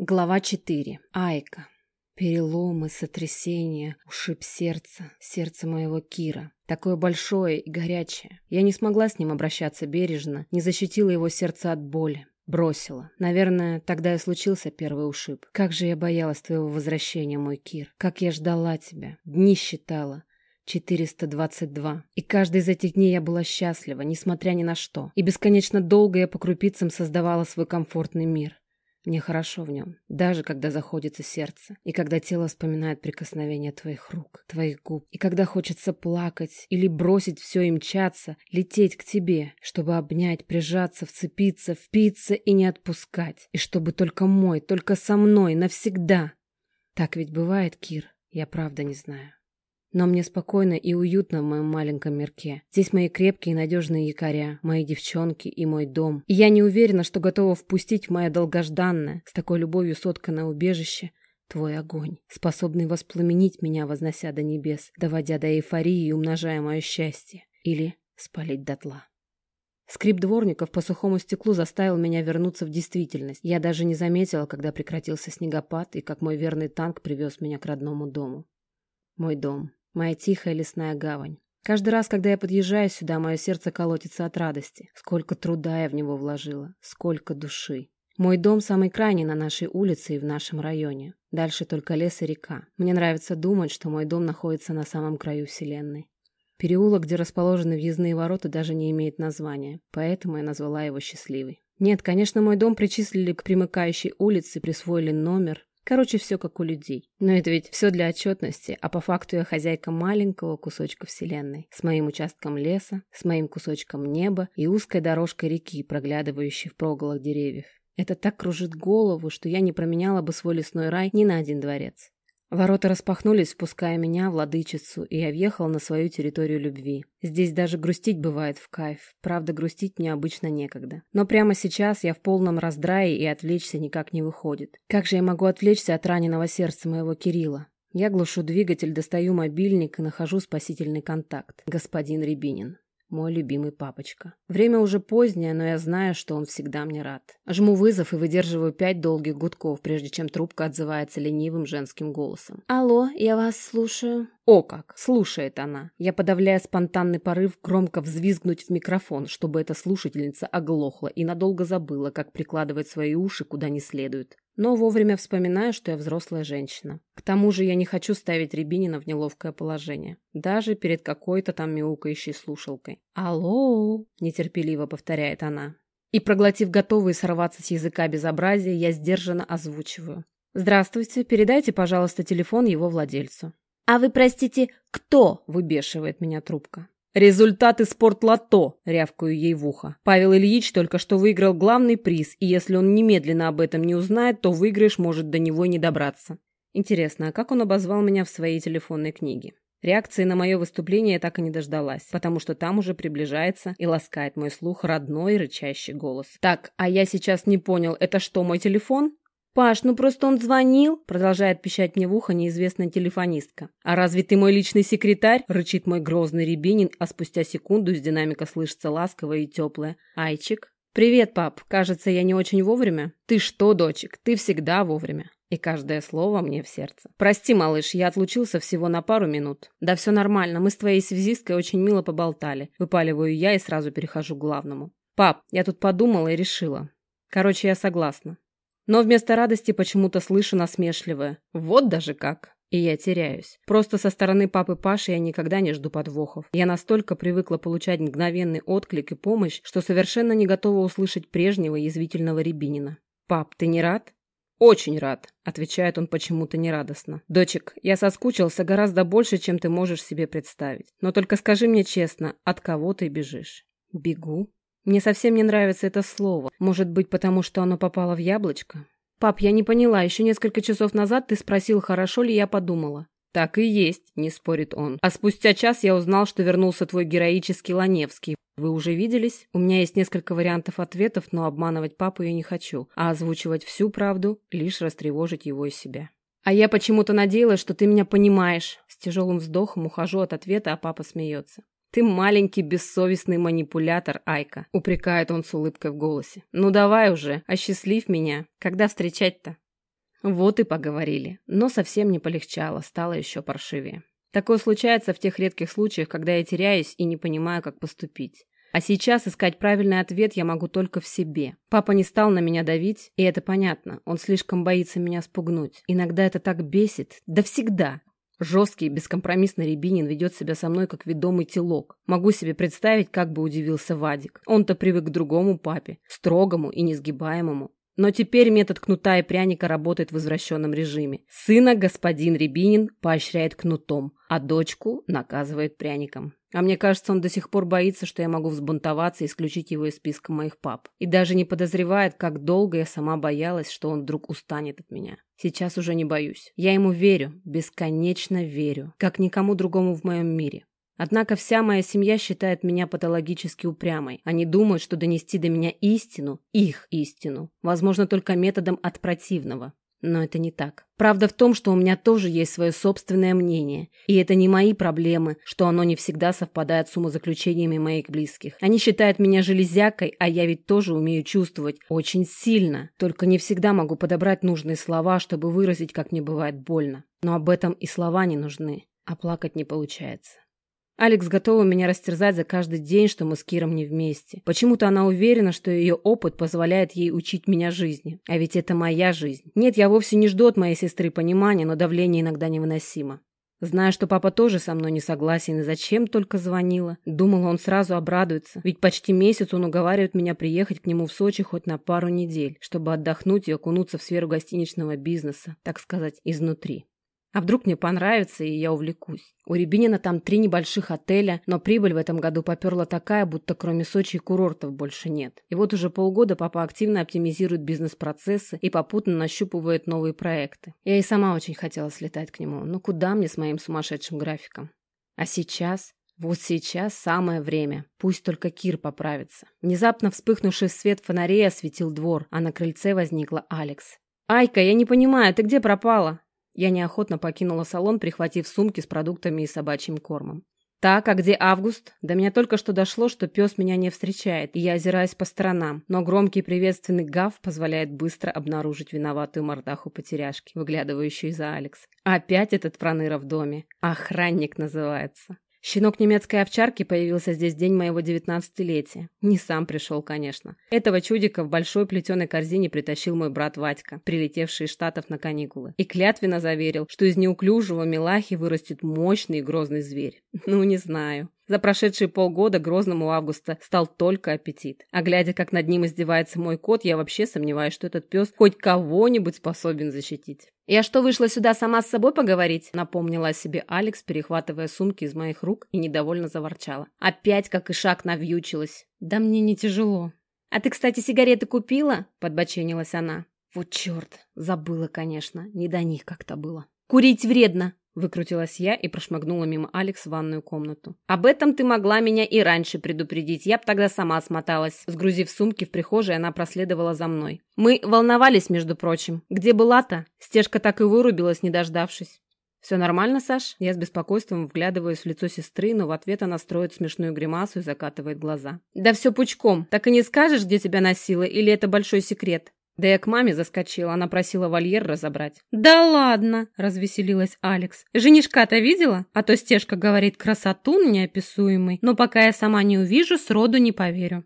Глава 4. Айка. Переломы, сотрясения, ушиб сердца, сердце моего Кира. Такое большое и горячее. Я не смогла с ним обращаться бережно, не защитила его сердце от боли. Бросила. Наверное, тогда и случился первый ушиб. Как же я боялась твоего возвращения, мой Кир. Как я ждала тебя. Дни считала. 422. И каждый из этих дней я была счастлива, несмотря ни на что. И бесконечно долго я по крупицам создавала свой комфортный мир. Мне хорошо в нем, даже когда заходится сердце, и когда тело вспоминает прикосновение твоих рук, твоих губ, и когда хочется плакать или бросить все и мчаться, лететь к тебе, чтобы обнять, прижаться, вцепиться, впиться и не отпускать, и чтобы только мой, только со мной, навсегда. Так ведь бывает, Кир, я правда не знаю. Но мне спокойно и уютно в моем маленьком мирке. Здесь мои крепкие и надежные якоря, мои девчонки и мой дом. И я не уверена, что готова впустить в мое долгожданное, с такой любовью сотканное убежище, твой огонь, способный воспламенить меня, вознося до небес, доводя до эйфории и умножая мое счастье. Или спалить дотла. Скрип дворников по сухому стеклу заставил меня вернуться в действительность. Я даже не заметила, когда прекратился снегопад и как мой верный танк привез меня к родному дому. Мой дом. Моя тихая лесная гавань. Каждый раз, когда я подъезжаю сюда, мое сердце колотится от радости. Сколько труда я в него вложила, сколько души. Мой дом самый крайний на нашей улице и в нашем районе. Дальше только лес и река. Мне нравится думать, что мой дом находится на самом краю вселенной. Переулок, где расположены въездные ворота, даже не имеет названия, поэтому я назвала его «Счастливый». Нет, конечно, мой дом причислили к примыкающей улице, присвоили номер, Короче, все как у людей. Но это ведь все для отчетности, а по факту я хозяйка маленького кусочка вселенной. С моим участком леса, с моим кусочком неба и узкой дорожкой реки, проглядывающей в проголах деревьев. Это так кружит голову, что я не променяла бы свой лесной рай ни на один дворец. Ворота распахнулись, впуская меня, владычицу, и я въехал на свою территорию любви. Здесь даже грустить бывает в кайф. Правда, грустить мне обычно некогда. Но прямо сейчас я в полном раздрае и отвлечься никак не выходит. Как же я могу отвлечься от раненого сердца моего Кирилла? Я глушу двигатель, достаю мобильник и нахожу спасительный контакт. Господин Рябинин мой любимый папочка. Время уже позднее, но я знаю, что он всегда мне рад. Жму вызов и выдерживаю пять долгих гудков, прежде чем трубка отзывается ленивым женским голосом. «Алло, я вас слушаю». О как! Слушает она. Я подавляю спонтанный порыв громко взвизгнуть в микрофон, чтобы эта слушательница оглохла и надолго забыла, как прикладывать свои уши куда не следует. Но вовремя вспоминаю, что я взрослая женщина. К тому же я не хочу ставить Рябинина в неловкое положение. Даже перед какой-то там мяукающей слушалкой. «Алло!» – нетерпеливо повторяет она. И, проглотив готовые сорваться с языка безобразия, я сдержанно озвучиваю. «Здравствуйте, передайте, пожалуйста, телефон его владельцу». «А вы, простите, кто?» – выбешивает меня трубка. «Результаты спортлото!» – рявкаю ей в ухо. Павел Ильич только что выиграл главный приз, и если он немедленно об этом не узнает, то выигрыш может до него не добраться. Интересно, а как он обозвал меня в своей телефонной книге? Реакции на мое выступление я так и не дождалась, потому что там уже приближается и ласкает мой слух родной рычащий голос. «Так, а я сейчас не понял, это что, мой телефон?» «Паш, ну просто он звонил», — продолжает пищать мне в ухо неизвестная телефонистка. «А разве ты мой личный секретарь?» — рычит мой грозный Рябинин, а спустя секунду из динамика слышится ласковое и теплое. «Айчик?» «Привет, пап. Кажется, я не очень вовремя?» «Ты что, дочек, ты всегда вовремя». И каждое слово мне в сердце. «Прости, малыш, я отлучился всего на пару минут». «Да все нормально, мы с твоей связисткой очень мило поболтали». Выпаливаю я и сразу перехожу к главному. «Пап, я тут подумала и решила. Короче, я согласна. Но вместо радости почему-то слышу насмешливое. Вот даже как. И я теряюсь. Просто со стороны папы Паши я никогда не жду подвохов. Я настолько привыкла получать мгновенный отклик и помощь, что совершенно не готова услышать прежнего язвительного Рябинина. «Пап, ты не рад?» «Очень рад», — отвечает он почему-то нерадостно. «Дочек, я соскучился гораздо больше, чем ты можешь себе представить. Но только скажи мне честно, от кого ты бежишь?» «Бегу», мне совсем не нравится это слово. Может быть, потому что оно попало в яблочко? Пап, я не поняла. Еще несколько часов назад ты спросил, хорошо ли я подумала. Так и есть, не спорит он. А спустя час я узнал, что вернулся твой героический Ланевский. Вы уже виделись? У меня есть несколько вариантов ответов, но обманывать папу я не хочу, а озвучивать всю правду, лишь растревожить его и себя. А я почему-то надеялась, что ты меня понимаешь. С тяжелым вздохом ухожу от ответа, а папа смеется. «Ты маленький бессовестный манипулятор, Айка», — упрекает он с улыбкой в голосе. «Ну давай уже, осчастлив меня. Когда встречать-то?» Вот и поговорили. Но совсем не полегчало, стало еще паршивее. Такое случается в тех редких случаях, когда я теряюсь и не понимаю, как поступить. А сейчас искать правильный ответ я могу только в себе. Папа не стал на меня давить, и это понятно. Он слишком боится меня спугнуть. Иногда это так бесит. Да всегда. Жесткий, бескомпромиссный Рябинин ведет себя со мной как ведомый телок. Могу себе представить, как бы удивился Вадик. Он-то привык к другому папе, строгому и несгибаемому. Но теперь метод кнута и пряника работает в извращенном режиме. Сына господин Рябинин поощряет кнутом, а дочку наказывает пряником. А мне кажется, он до сих пор боится, что я могу взбунтоваться и исключить его из списка моих пап. И даже не подозревает, как долго я сама боялась, что он вдруг устанет от меня. Сейчас уже не боюсь. Я ему верю, бесконечно верю, как никому другому в моем мире. Однако вся моя семья считает меня патологически упрямой. Они думают, что донести до меня истину, их истину, возможно только методом от противного. Но это не так. Правда в том, что у меня тоже есть свое собственное мнение. И это не мои проблемы, что оно не всегда совпадает с умозаключениями моих близких. Они считают меня железякой, а я ведь тоже умею чувствовать очень сильно. Только не всегда могу подобрать нужные слова, чтобы выразить, как мне бывает больно. Но об этом и слова не нужны, а плакать не получается. Алекс готова меня растерзать за каждый день, что мы с Киром не вместе. Почему-то она уверена, что ее опыт позволяет ей учить меня жизни. А ведь это моя жизнь. Нет, я вовсе не жду от моей сестры понимания, но давление иногда невыносимо. Зная, что папа тоже со мной не согласен и зачем только звонила, думала, он сразу обрадуется. Ведь почти месяц он уговаривает меня приехать к нему в Сочи хоть на пару недель, чтобы отдохнуть и окунуться в сферу гостиничного бизнеса, так сказать, изнутри. А вдруг мне понравится, и я увлекусь. У Рябинина там три небольших отеля, но прибыль в этом году поперла такая, будто кроме Сочи и курортов больше нет. И вот уже полгода папа активно оптимизирует бизнес-процессы и попутно нащупывает новые проекты. Я и сама очень хотела слетать к нему, но куда мне с моим сумасшедшим графиком? А сейчас? Вот сейчас самое время. Пусть только Кир поправится. Внезапно вспыхнувший свет фонарей осветил двор, а на крыльце возникла Алекс. «Айка, я не понимаю, ты где пропала?» Я неохотно покинула салон, прихватив сумки с продуктами и собачьим кормом. «Так, а где Август?» До меня только что дошло, что пес меня не встречает, и я озираюсь по сторонам, но громкий приветственный гав позволяет быстро обнаружить виноватую мордаху потеряшки, выглядывающую из-за Алекс. Опять этот проныра в доме. Охранник называется. Щенок немецкой овчарки появился здесь день моего девятнадцатилетия. Не сам пришел, конечно. Этого чудика в большой плетеной корзине притащил мой брат Вадька, прилетевший из Штатов на каникулы. И клятвенно заверил, что из неуклюжего милахи вырастет мощный и грозный зверь. Ну, не знаю. За прошедшие полгода грозному Августа стал только аппетит. А глядя, как над ним издевается мой кот, я вообще сомневаюсь, что этот пес хоть кого-нибудь способен защитить. «Я что, вышла сюда сама с собой поговорить?» Напомнила о себе Алекс, перехватывая сумки из моих рук и недовольно заворчала. Опять, как и шаг, навьючилась. «Да мне не тяжело». «А ты, кстати, сигареты купила?» Подбоченилась она. «Вот черт, забыла, конечно, не до них как-то было». «Курить вредно!» Выкрутилась я и прошмыгнула мимо Алекс в ванную комнату. «Об этом ты могла меня и раньше предупредить. Я б тогда сама смоталась». Сгрузив сумки в прихожей, она проследовала за мной. «Мы волновались, между прочим. Где была-то?» Стежка так и вырубилась, не дождавшись. «Все нормально, Саш?» Я с беспокойством вглядываюсь в лицо сестры, но в ответ она строит смешную гримасу и закатывает глаза. «Да все пучком. Так и не скажешь, где тебя носила, или это большой секрет?» Да я к маме заскочила, она просила вольер разобрать. «Да ладно!» – развеселилась Алекс. «Женишка-то видела? А то стежка говорит, красотун неописуемый, но пока я сама не увижу, сроду не поверю».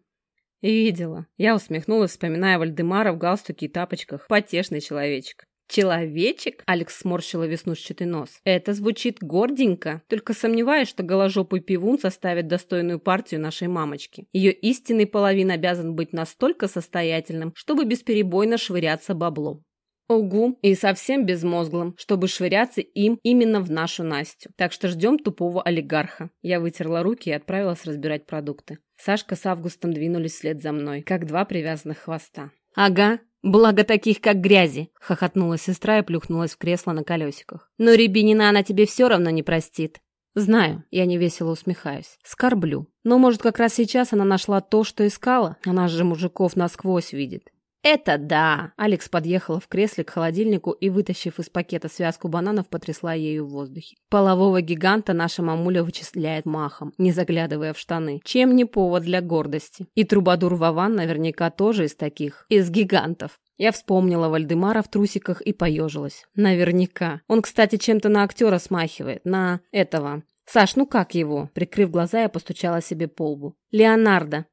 «Видела». Я усмехнулась, вспоминая Вальдемара в галстуке и тапочках. Потешный человечек. «Человечек?» — Алекс сморщила веснушчатый нос. «Это звучит горденько, только сомневаюсь, что голожопый пивун составит достойную партию нашей мамочки. Ее истинный половин обязан быть настолько состоятельным, чтобы бесперебойно швыряться баблом. Угу, и совсем безмозглым, чтобы швыряться им именно в нашу Настю. Так что ждем тупого олигарха. Я вытерла руки и отправилась разбирать продукты. Сашка с Августом двинулись вслед за мной, как два привязанных хвоста. «Ага, «Благо таких, как грязи!» — хохотнула сестра и плюхнулась в кресло на колесиках. «Но Рябинина она тебе все равно не простит». «Знаю», — я невесело усмехаюсь. «Скорблю. Но, может, как раз сейчас она нашла то, что искала? Она же мужиков насквозь видит. «Это да!» Алекс подъехала в кресле к холодильнику и, вытащив из пакета связку бананов, потрясла ею в воздухе. Полового гиганта наша мамуля вычисляет махом, не заглядывая в штаны. Чем не повод для гордости? И трубадур Вован наверняка тоже из таких, из гигантов. Я вспомнила Вальдемара в трусиках и поежилась. Наверняка. Он, кстати, чем-то на актера смахивает. На этого. Саш, ну как его? Прикрыв глаза, я постучала себе по лбу. Леонардо.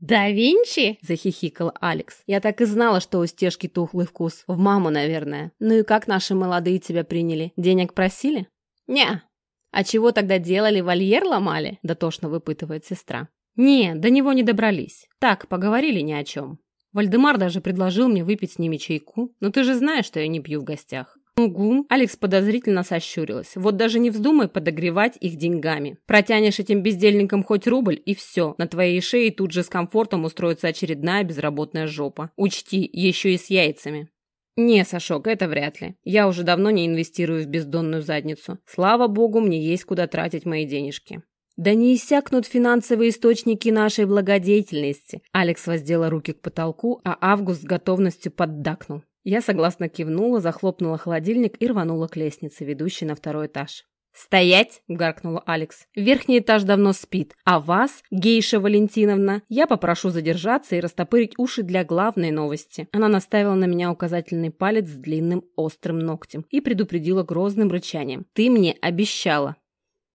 «Да Винчи?» – захихикал Алекс. «Я так и знала, что у стежки тухлый вкус. В маму, наверное. Ну и как наши молодые тебя приняли? Денег просили?» «Не». «А чего тогда делали? Вольер ломали?» – дотошно выпытывает сестра. «Не, до него не добрались. Так, поговорили ни о чем. Вальдемар даже предложил мне выпить с ними чайку. Но ты же знаешь, что я не пью в гостях. «Угу». Алекс подозрительно сощурилась. «Вот даже не вздумай подогревать их деньгами. Протянешь этим бездельникам хоть рубль, и все. На твоей шее тут же с комфортом устроится очередная безработная жопа. Учти, еще и с яйцами». «Не, Сашок, это вряд ли. Я уже давно не инвестирую в бездонную задницу. Слава богу, мне есть куда тратить мои денежки». «Да не иссякнут финансовые источники нашей благодетельности!» Алекс воздела руки к потолку, а Август с готовностью поддакнул. Я согласно кивнула, захлопнула холодильник и рванула к лестнице, ведущей на второй этаж. «Стоять!» — гаркнула Алекс. «Верхний этаж давно спит, а вас, гейша Валентиновна, я попрошу задержаться и растопырить уши для главной новости». Она наставила на меня указательный палец с длинным острым ногтем и предупредила грозным рычанием. «Ты мне обещала!»